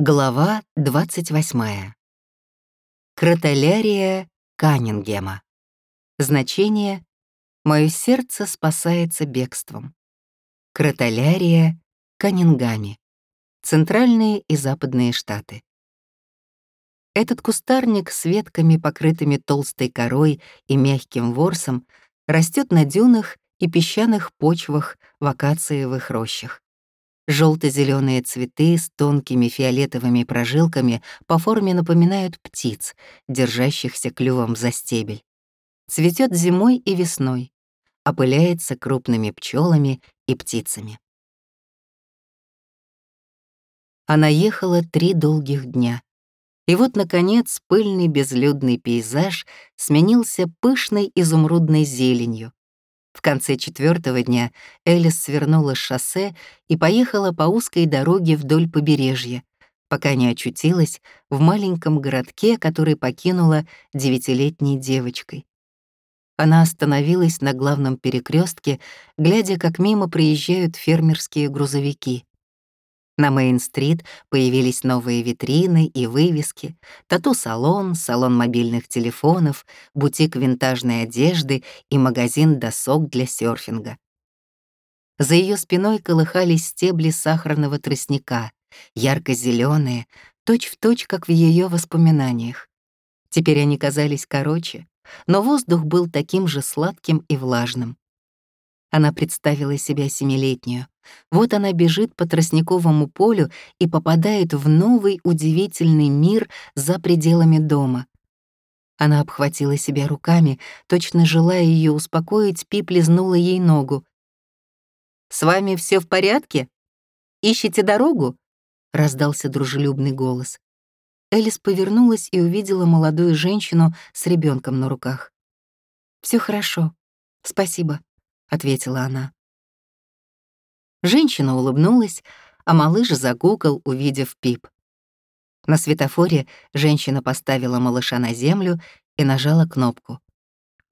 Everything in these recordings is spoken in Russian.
Глава 28. Кротолярия Каннингема. Значение «Мое сердце спасается бегством». Кротолярия Каннингами. Центральные и западные штаты. Этот кустарник с ветками, покрытыми толстой корой и мягким ворсом, растет на дюнах и песчаных почвах в акациевых рощах. Желто-зеленые цветы с тонкими фиолетовыми прожилками по форме напоминают птиц, держащихся клювом за стебель. Цветет зимой и весной, опыляется крупными пчелами и птицами. Она ехала три долгих дня. И вот, наконец, пыльный безлюдный пейзаж сменился пышной изумрудной зеленью, в конце четвертого дня Элис свернула с шоссе и поехала по узкой дороге вдоль побережья, пока не очутилась в маленьком городке, который покинула девятилетней девочкой. Она остановилась на главном перекрестке, глядя, как мимо проезжают фермерские грузовики. На Мейн-стрит появились новые витрины и вывески, тату-салон, салон мобильных телефонов, бутик винтажной одежды и магазин досок для серфинга. За ее спиной колыхались стебли сахарного тростника, ярко-зеленые, точь-в-точь, как в ее воспоминаниях. Теперь они казались короче, но воздух был таким же сладким и влажным. Она представила себя семилетнюю. Вот она бежит по тростниковому полю и попадает в новый удивительный мир за пределами дома. Она обхватила себя руками, точно желая ее успокоить, Пип лизнула ей ногу. «С вами все в порядке? Ищете дорогу?» — раздался дружелюбный голос. Элис повернулась и увидела молодую женщину с ребенком на руках. Все хорошо, спасибо», — ответила она. Женщина улыбнулась, а малыш загукал, увидев Пип. На светофоре женщина поставила малыша на землю и нажала кнопку.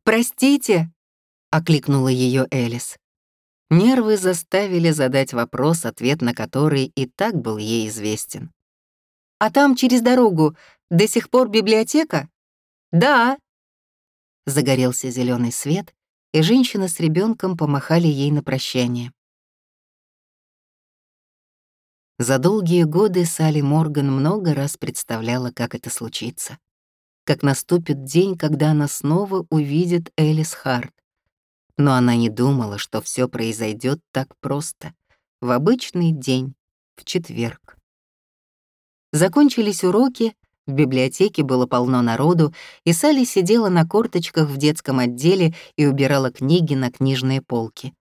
«Простите!» — окликнула ее Элис. Нервы заставили задать вопрос, ответ на который и так был ей известен. «А там через дорогу до сих пор библиотека?» «Да». Загорелся зеленый свет, и женщина с ребенком помахали ей на прощание. За долгие годы Салли Морган много раз представляла, как это случится. Как наступит день, когда она снова увидит Элис Харт. Но она не думала, что все произойдет так просто. В обычный день, в четверг. Закончились уроки, в библиотеке было полно народу, и Салли сидела на корточках в детском отделе и убирала книги на книжные полки.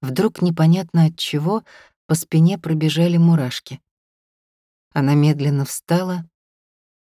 Вдруг непонятно от чего по спине пробежали мурашки. Она медленно встала,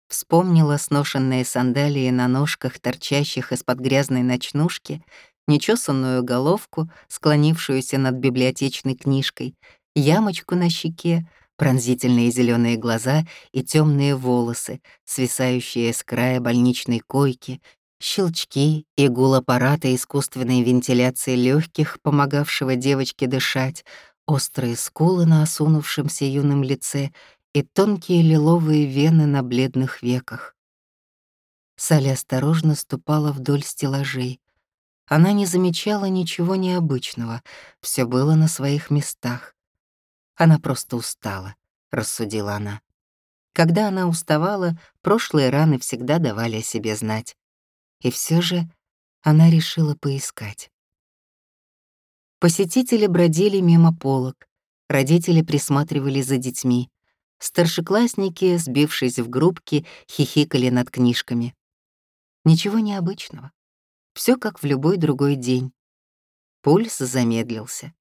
вспомнила сношенные сандалии на ножках, торчащих из-под грязной ночнушки, нечесанную головку, склонившуюся над библиотечной книжкой, ямочку на щеке, пронзительные зеленые глаза и темные волосы, свисающие с края больничной койки, щелчки и гул аппарата искусственной вентиляции легких, помогавшего девочке дышать, острые скулы на осунувшемся юном лице и тонкие лиловые вены на бледных веках. Салли осторожно ступала вдоль стеллажей. Она не замечала ничего необычного, все было на своих местах. Она просто устала, рассудила она. Когда она уставала, прошлые раны всегда давали о себе знать. И все же она решила поискать. Посетители бродили мимо полок, родители присматривали за детьми. Старшеклассники, сбившись в группки, хихикали над книжками. Ничего необычного. Все как в любой другой день. Пульс замедлился.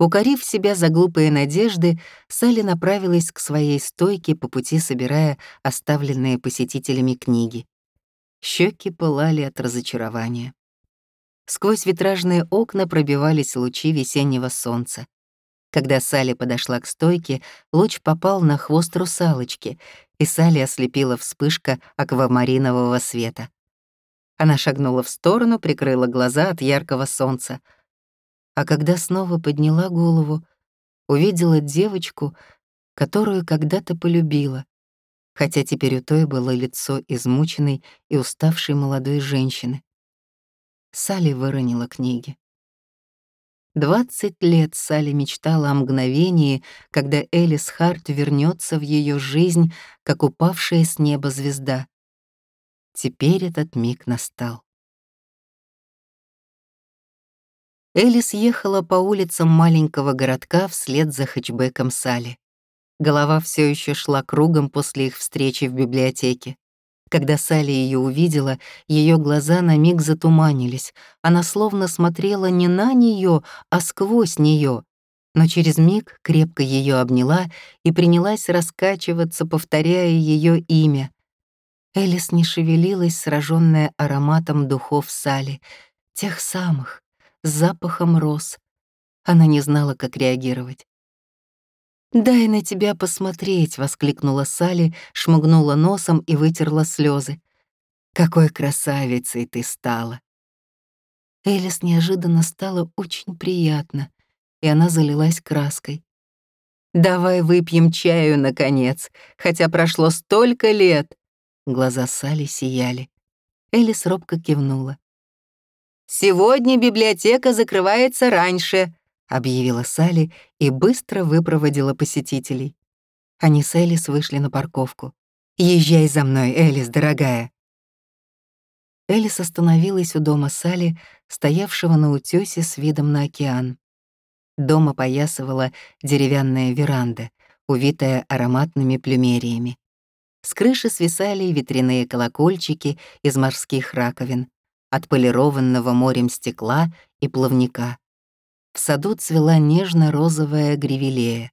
Укорив себя за глупые надежды, Салли направилась к своей стойке по пути, собирая оставленные посетителями книги. Щеки пылали от разочарования. Сквозь витражные окна пробивались лучи весеннего солнца. Когда Салли подошла к стойке, луч попал на хвост русалочки, и Салли ослепила вспышка аквамаринового света. Она шагнула в сторону, прикрыла глаза от яркого солнца — а когда снова подняла голову, увидела девочку, которую когда-то полюбила, хотя теперь у той было лицо измученной и уставшей молодой женщины. Салли выронила книги. Двадцать лет Салли мечтала о мгновении, когда Элис Харт вернется в ее жизнь, как упавшая с неба звезда. Теперь этот миг настал. Элис ехала по улицам маленького городка вслед за хэтчбеком Салли. Голова все еще шла кругом после их встречи в библиотеке. Когда Салли ее увидела, ее глаза на миг затуманились. Она словно смотрела не на нее, а сквозь нее. Но через миг крепко ее обняла и принялась раскачиваться, повторяя ее имя. Элис не шевелилась, сраженная ароматом духов Салли, тех самых, запахом роз. Она не знала, как реагировать. «Дай на тебя посмотреть!» — воскликнула Салли, шмыгнула носом и вытерла слезы. «Какой красавицей ты стала!» Элис неожиданно стало очень приятно, и она залилась краской. «Давай выпьем чаю, наконец, хотя прошло столько лет!» Глаза Салли сияли. Элис робко кивнула. «Сегодня библиотека закрывается раньше», объявила Салли и быстро выпроводила посетителей. Они с Элис вышли на парковку. «Езжай за мной, Элис, дорогая!» Элис остановилась у дома Салли, стоявшего на утёсе с видом на океан. Дом опоясывала деревянная веранда, увитая ароматными плюмериями. С крыши свисали ветряные колокольчики из морских раковин, отполированного морем стекла и плавника. В саду цвела нежно-розовая гривелея.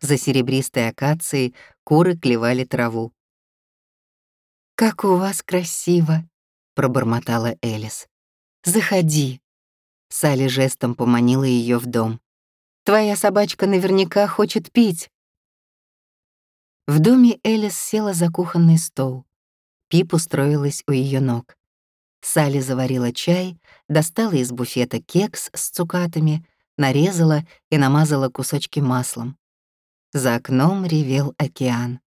За серебристой акацией куры клевали траву. «Как у вас красиво!» — пробормотала Элис. «Заходи!» Салли жестом поманила ее в дом. «Твоя собачка наверняка хочет пить!» В доме Элис села за кухонный стол. Пип устроилась у ее ног. Салли заварила чай, достала из буфета кекс с цукатами, нарезала и намазала кусочки маслом. За окном ревел океан.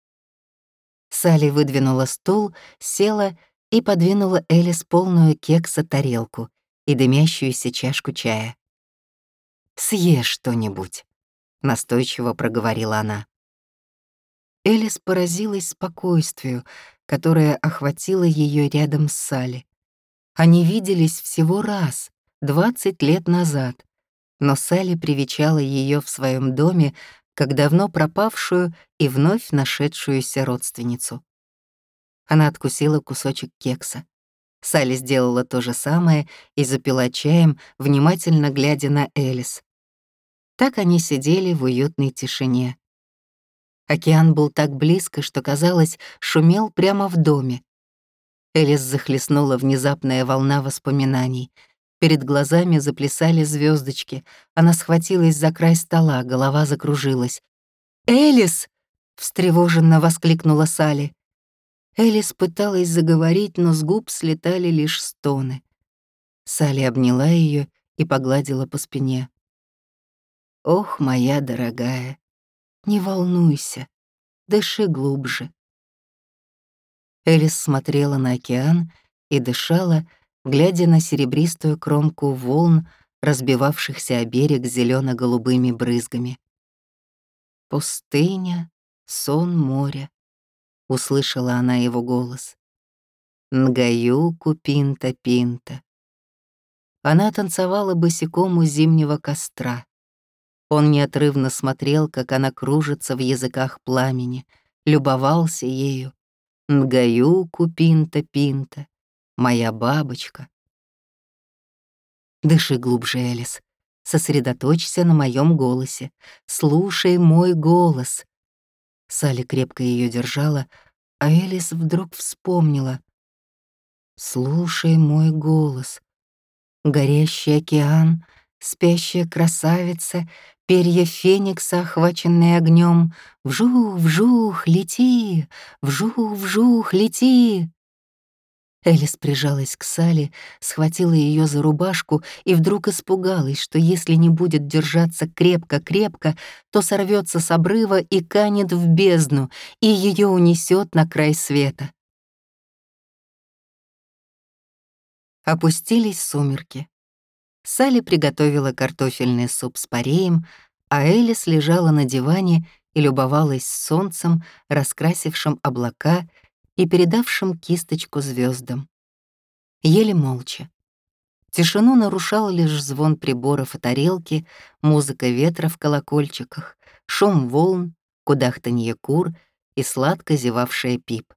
Салли выдвинула стул, села и подвинула Элис полную кекса тарелку и дымящуюся чашку чая. «Съешь что-нибудь», — настойчиво проговорила она. Элис поразилась спокойствию, которое охватило ее рядом с Салли. Они виделись всего раз, 20 лет назад, но Салли привечала ее в своем доме как давно пропавшую и вновь нашедшуюся родственницу. Она откусила кусочек кекса. Салли сделала то же самое и запила чаем, внимательно глядя на Элис. Так они сидели в уютной тишине. Океан был так близко, что, казалось, шумел прямо в доме. Элис захлестнула внезапная волна воспоминаний. Перед глазами заплясали звездочки. Она схватилась за край стола, голова закружилась. «Элис!» — встревоженно воскликнула Салли. Элис пыталась заговорить, но с губ слетали лишь стоны. Салли обняла ее и погладила по спине. «Ох, моя дорогая, не волнуйся, дыши глубже. Элис смотрела на океан и дышала, глядя на серебристую кромку волн, разбивавшихся о берег зелено голубыми брызгами. «Пустыня, сон моря», — услышала она его голос. «Нгаюку пинта-пинта». Она танцевала босиком у зимнего костра. Он неотрывно смотрел, как она кружится в языках пламени, любовался ею, Нгаюку пинта-пинта, моя бабочка. Дыши глубже, Элис. Сосредоточься на моем голосе. Слушай мой голос. Салли крепко ее держала, а Элис вдруг вспомнила. Слушай мой голос. Горящий океан, спящая красавица, перья феникса, охваченные огнем. Вжух, вжух, лети, вжух, вжух, лети. Элис прижалась к Сале, схватила ее за рубашку и вдруг испугалась, что если не будет держаться крепко-крепко, то сорвется с обрыва и канет в бездну, и ее унесет на край света. Опустились сумерки. Салли приготовила картофельный суп с пареем, а Элис лежала на диване и любовалась солнцем, раскрасившим облака и передавшим кисточку звездам. Ели молча. Тишину нарушал лишь звон приборов и тарелки, музыка ветра в колокольчиках, шум волн, кудахтанье кур и сладко зевавшая пип.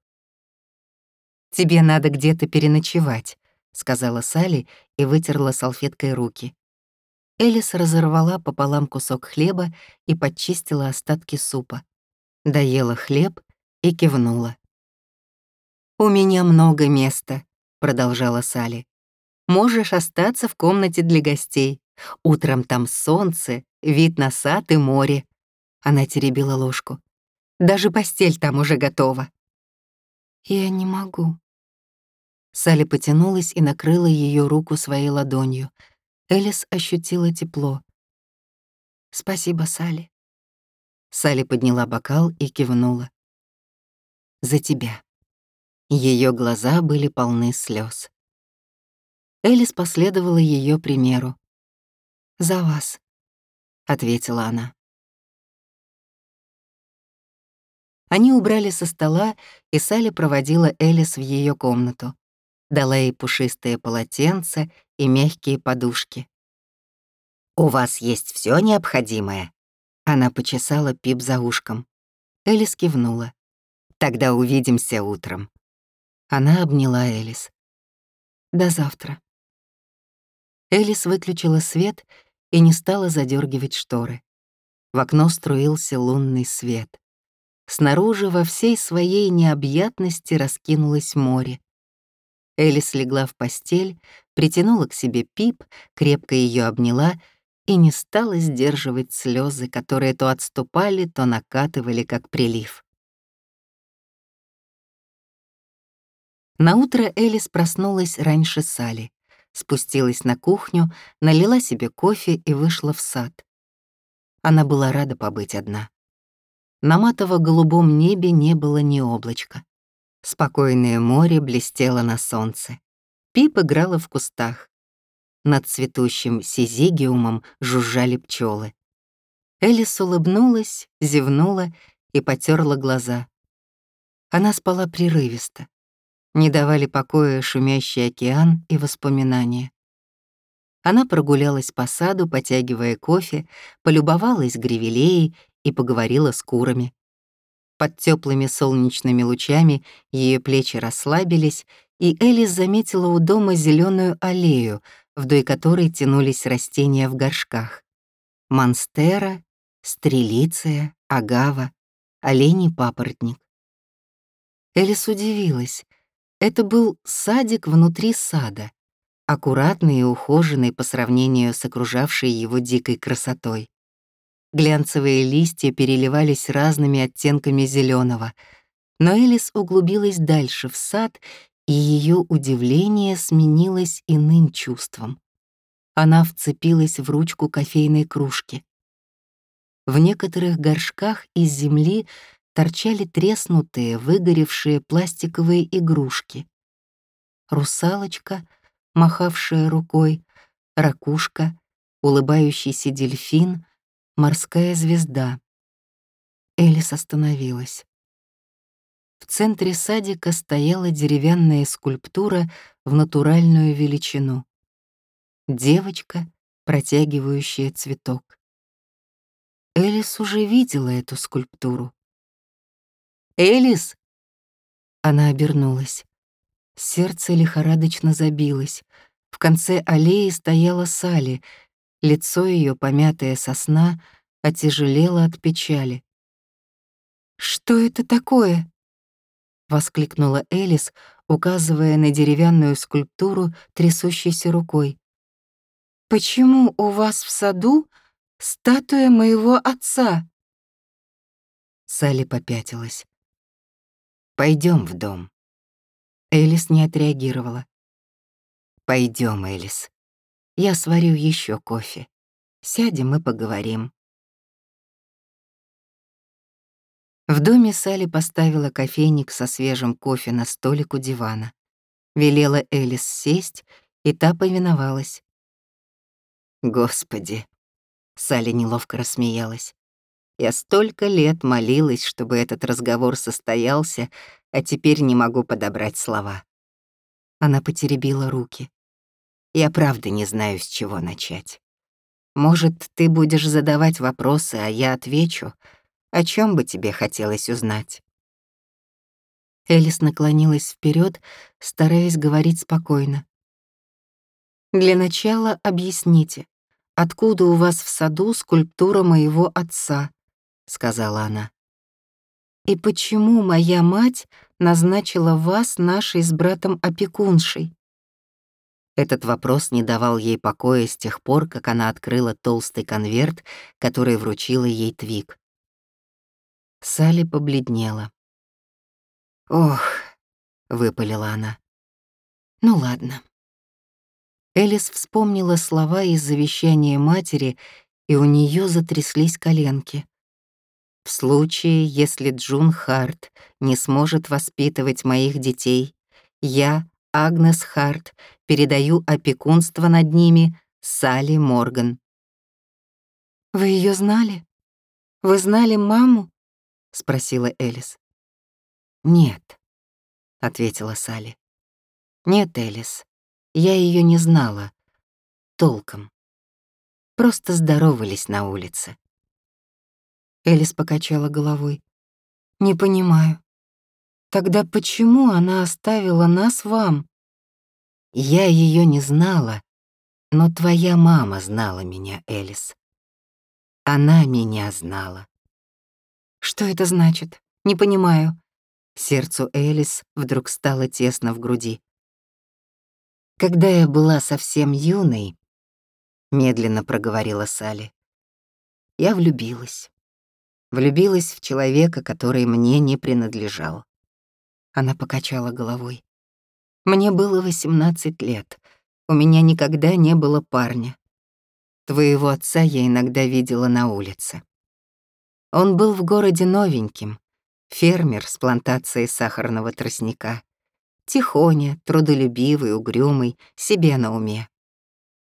«Тебе надо где-то переночевать», — сказала Салли и вытерла салфеткой руки. Элис разорвала пополам кусок хлеба и подчистила остатки супа. Доела хлеб и кивнула. «У меня много места», — продолжала Салли. «Можешь остаться в комнате для гостей. Утром там солнце, вид на сад и море». Она теребила ложку. «Даже постель там уже готова». «Я не могу». Салли потянулась и накрыла ее руку своей ладонью. Элис ощутила тепло. «Спасибо, Салли». Салли подняла бокал и кивнула. «За тебя». Ее глаза были полны слез. Элис последовала ее примеру. «За вас», — ответила она. Они убрали со стола, и Салли проводила Элис в ее комнату. Дала ей пушистые полотенца и мягкие подушки. «У вас есть все необходимое?» Она почесала Пип за ушком. Элис кивнула. «Тогда увидимся утром». Она обняла Элис. «До завтра». Элис выключила свет и не стала задергивать шторы. В окно струился лунный свет. Снаружи во всей своей необъятности раскинулось море. Элис легла в постель, притянула к себе Пип, крепко ее обняла и не стала сдерживать слезы, которые то отступали, то накатывали, как прилив. Наутро Элис проснулась раньше Сали, спустилась на кухню, налила себе кофе и вышла в сад. Она была рада побыть одна. На матово-голубом небе не было ни облачка. Спокойное море блестело на солнце. Пип играла в кустах. Над цветущим сизигиумом жужжали пчелы. Элис улыбнулась, зевнула и потерла глаза. Она спала прерывисто не давали покоя шумящий океан и воспоминания. Она прогулялась по саду, потягивая кофе, полюбовалась гревелеей и поговорила с курами. Под теплыми солнечными лучами ее плечи расслабились, и Элис заметила у дома зеленую аллею, вдоль которой тянулись растения в горшках. Монстера, стрелиция, агава, оленей папоротник. Элис удивилась. Это был садик внутри сада, аккуратный и ухоженный по сравнению с окружавшей его дикой красотой. Глянцевые листья переливались разными оттенками зеленого, но Элис углубилась дальше в сад, и ее удивление сменилось иным чувством. Она вцепилась в ручку кофейной кружки. В некоторых горшках из земли торчали треснутые, выгоревшие пластиковые игрушки. Русалочка, махавшая рукой, ракушка, улыбающийся дельфин, морская звезда. Элис остановилась. В центре садика стояла деревянная скульптура в натуральную величину. Девочка, протягивающая цветок. Элис уже видела эту скульптуру. Элис!» Она обернулась. Сердце лихорадочно забилось. В конце аллеи стояла Сали. Лицо ее, помятое со сна, отяжелело от печали. «Что это такое?» — воскликнула Элис, указывая на деревянную скульптуру трясущейся рукой. «Почему у вас в саду статуя моего отца?» Салли попятилась. Пойдем в дом. Элис не отреагировала. Пойдем, Элис. Я сварю еще кофе. Сядем и поговорим. В доме Салли поставила кофейник со свежим кофе на столик у дивана. Велела Элис сесть, и та повиновалась. «Господи!» — Салли неловко рассмеялась. «Я столько лет молилась, чтобы этот разговор состоялся, а теперь не могу подобрать слова». Она потеребила руки. «Я правда не знаю, с чего начать. Может, ты будешь задавать вопросы, а я отвечу, о чем бы тебе хотелось узнать?» Элис наклонилась вперед, стараясь говорить спокойно. «Для начала объясните, откуда у вас в саду скульптура моего отца?» — сказала она. «И почему моя мать назначила вас нашей с братом опекуншей?» Этот вопрос не давал ей покоя с тех пор, как она открыла толстый конверт, который вручила ей Твик. Салли побледнела. «Ох», — выпалила она. «Ну ладно». Элис вспомнила слова из завещания матери, и у нее затряслись коленки. В случае, если Джун Харт не сможет воспитывать моих детей, я, Агнес Харт, передаю опекунство над ними Салли Морган. «Вы ее знали? Вы знали маму?» — спросила Элис. «Нет», — ответила Салли. «Нет, Элис, я ее не знала. Толком. Просто здоровались на улице». Элис покачала головой. «Не понимаю. Тогда почему она оставила нас вам?» «Я ее не знала, но твоя мама знала меня, Элис. Она меня знала. Что это значит? Не понимаю. Сердцу Элис вдруг стало тесно в груди. Когда я была совсем юной, медленно проговорила Салли, я влюбилась. Влюбилась в человека, который мне не принадлежал. Она покачала головой. Мне было 18 лет. У меня никогда не было парня. Твоего отца я иногда видела на улице. Он был в городе новеньким, фермер с плантацией сахарного тростника. Тихоня, трудолюбивый, угрюмый, себе на уме.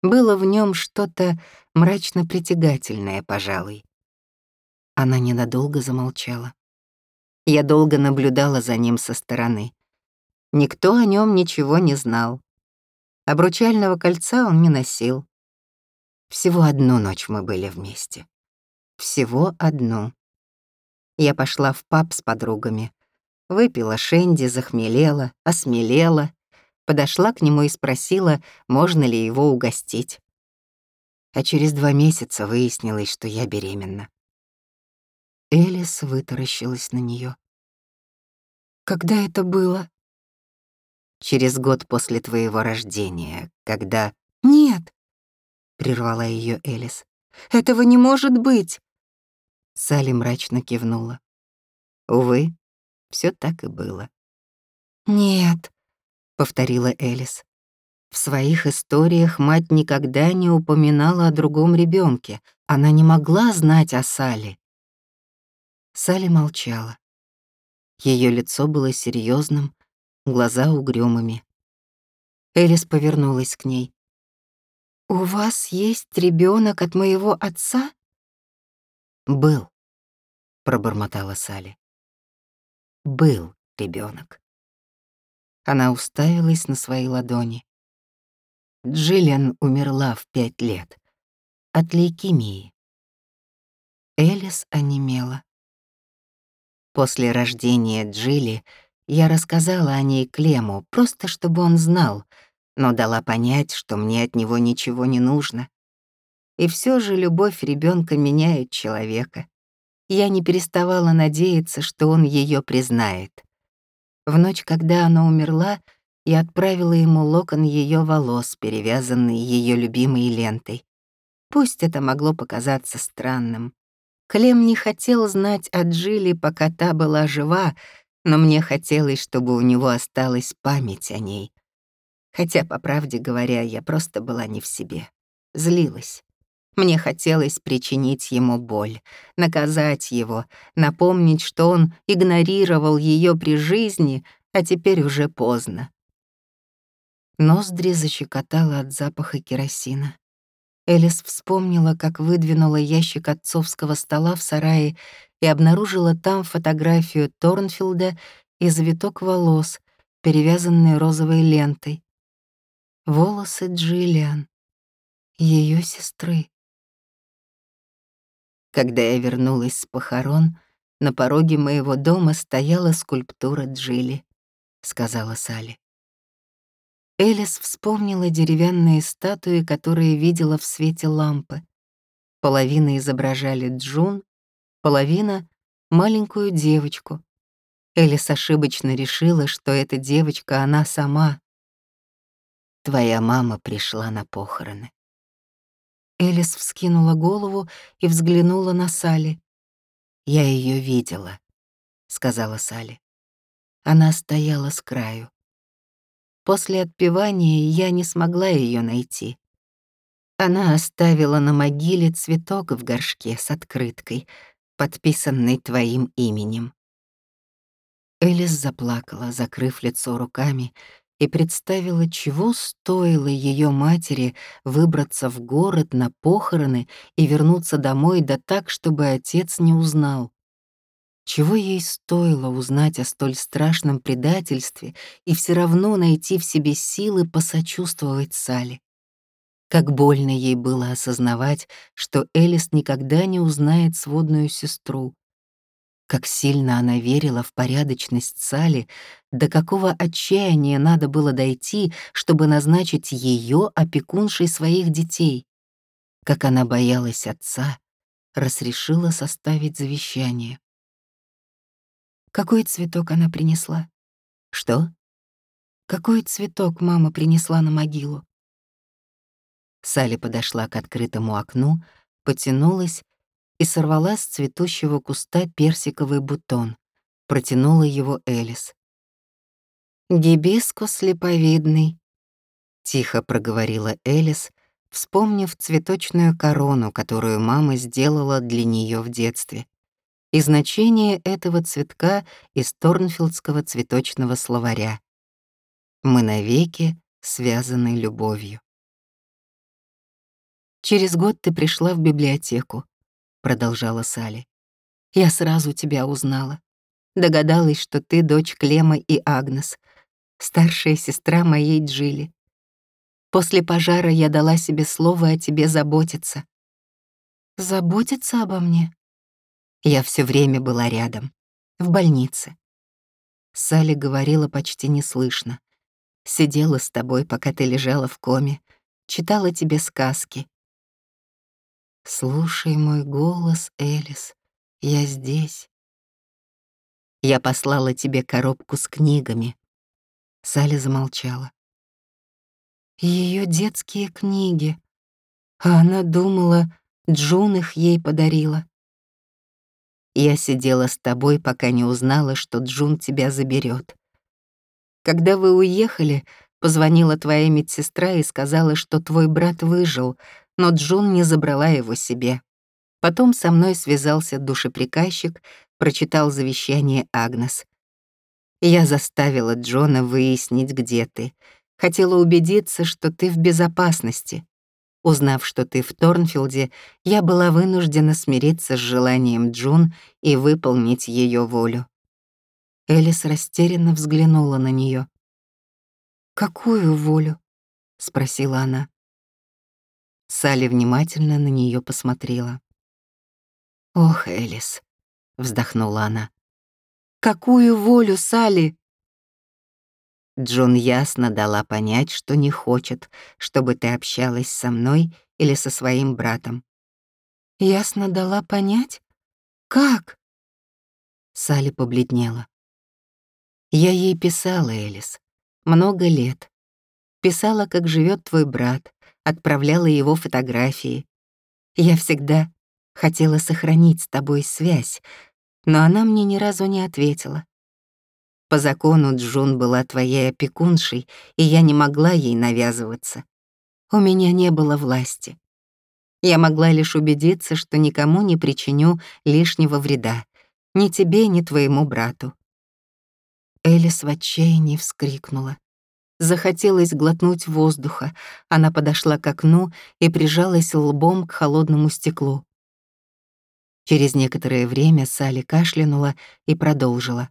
Было в нем что-то мрачно притягательное, пожалуй. Она ненадолго замолчала. Я долго наблюдала за ним со стороны. Никто о нем ничего не знал. Обручального кольца он не носил. Всего одну ночь мы были вместе. Всего одну. Я пошла в паб с подругами. Выпила шенди, захмелела, осмелела. Подошла к нему и спросила, можно ли его угостить. А через два месяца выяснилось, что я беременна. Элис вытаращилась на нее. «Когда это было?» «Через год после твоего рождения, когда...» «Нет!» — прервала ее Элис. «Этого не может быть!» Салли мрачно кивнула. Увы, все так и было. «Нет», — повторила Элис. В своих историях мать никогда не упоминала о другом ребенке. Она не могла знать о Салли. Салли молчала. Ее лицо было серьезным, глаза угрюмыми. Элис повернулась к ней. «У вас есть ребенок от моего отца?» «Был», — пробормотала Салли. «Был ребенок. Она уставилась на свои ладони. Джиллиан умерла в пять лет. От лейкемии. Элис онемела. После рождения Джилли я рассказала о ней Клему, просто чтобы он знал, но дала понять, что мне от него ничего не нужно. И все же любовь ребенка меняет человека. Я не переставала надеяться, что он ее признает. В ночь, когда она умерла, я отправила ему локон ее волос, перевязанный ее любимой лентой. Пусть это могло показаться странным. Клем не хотел знать о Джилли, пока та была жива, но мне хотелось, чтобы у него осталась память о ней. Хотя, по правде говоря, я просто была не в себе. Злилась. Мне хотелось причинить ему боль, наказать его, напомнить, что он игнорировал ее при жизни, а теперь уже поздно. Ноздри защекотало от запаха керосина. Элис вспомнила, как выдвинула ящик отцовского стола в сарае и обнаружила там фотографию Торнфилда и завиток волос, перевязанный розовой лентой. Волосы Джиллиан, ее сестры. Когда я вернулась с похорон, на пороге моего дома стояла скульптура Джилли, сказала Салли. Элис вспомнила деревянные статуи, которые видела в свете лампы. Половина изображали Джун, половина — маленькую девочку. Элис ошибочно решила, что эта девочка она сама. Твоя мама пришла на похороны. Элис вскинула голову и взглянула на Сали. «Я ее видела», — сказала Сали. Она стояла с краю. После отпевания я не смогла ее найти. Она оставила на могиле цветок в горшке с открыткой, подписанной твоим именем. Элис заплакала, закрыв лицо руками, и представила, чего стоило ее матери выбраться в город на похороны и вернуться домой да так, чтобы отец не узнал. Чего ей стоило узнать о столь страшном предательстве и все равно найти в себе силы посочувствовать Сале. Как больно ей было осознавать, что Элис никогда не узнает сводную сестру, как сильно она верила в порядочность Сали, до какого отчаяния надо было дойти, чтобы назначить ее опекуншей своих детей. Как она боялась отца, раз решила составить завещание. Какой цветок она принесла? Что? Какой цветок мама принесла на могилу? Салли подошла к открытому окну, потянулась и сорвала с цветущего куста персиковый бутон, протянула его Элис. «Гибискус липовидный», — тихо проговорила Элис, вспомнив цветочную корону, которую мама сделала для нее в детстве, и значение этого цветка из Торнфилдского цветочного словаря. «Мы навеки связаны любовью». Через год ты пришла в библиотеку, продолжала Сали. Я сразу тебя узнала. Догадалась, что ты дочь Клема и Агнес, старшая сестра моей Джили. После пожара я дала себе слово о тебе заботиться. Заботиться обо мне? Я все время была рядом, в больнице. Салли говорила почти неслышно. Сидела с тобой, пока ты лежала в коме, читала тебе сказки, Слушай мой голос, Элис, я здесь. Я послала тебе коробку с книгами. Салли замолчала. Ее детские книги. А она думала, Джун их ей подарила. Я сидела с тобой, пока не узнала, что Джун тебя заберет. Когда вы уехали, позвонила твоя медсестра и сказала, что твой брат выжил, но Джун не забрала его себе. Потом со мной связался душеприказчик, прочитал завещание Агнес. Я заставила Джона выяснить, где ты. Хотела убедиться, что ты в безопасности. Узнав, что ты в Торнфилде, я была вынуждена смириться с желанием Джун и выполнить ее волю. Элис растерянно взглянула на нее. «Какую волю?» — спросила она. Салли внимательно на нее посмотрела. «Ох, Элис», — вздохнула она. «Какую волю, Салли?» Джон ясно дала понять, что не хочет, чтобы ты общалась со мной или со своим братом. «Ясно дала понять? Как?» Салли побледнела. «Я ей писала, Элис, много лет. Писала, как живет твой брат, отправляла его фотографии. Я всегда хотела сохранить с тобой связь, но она мне ни разу не ответила. По закону Джун была твоей опекуншей, и я не могла ей навязываться. У меня не было власти. Я могла лишь убедиться, что никому не причиню лишнего вреда, ни тебе, ни твоему брату. Элис в отчаянии вскрикнула. Захотелось глотнуть воздуха. Она подошла к окну и прижалась лбом к холодному стеклу. Через некоторое время Салли кашлянула и продолжила.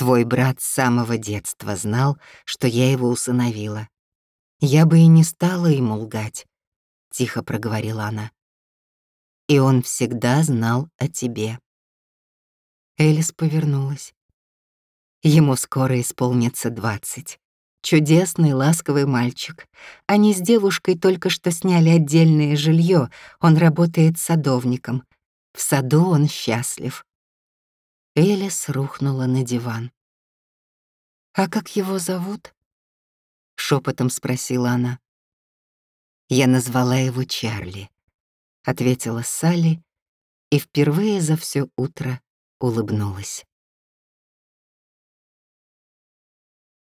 «Твой брат с самого детства знал, что я его усыновила. Я бы и не стала ему лгать», — тихо проговорила она. «И он всегда знал о тебе». Элис повернулась. Ему скоро исполнится двадцать. Чудесный, ласковый мальчик. Они с девушкой только что сняли отдельное жилье. Он работает садовником. В саду он счастлив. Элис рухнула на диван. «А как его зовут?» — шепотом спросила она. «Я назвала его Чарли», — ответила Салли и впервые за все утро улыбнулась.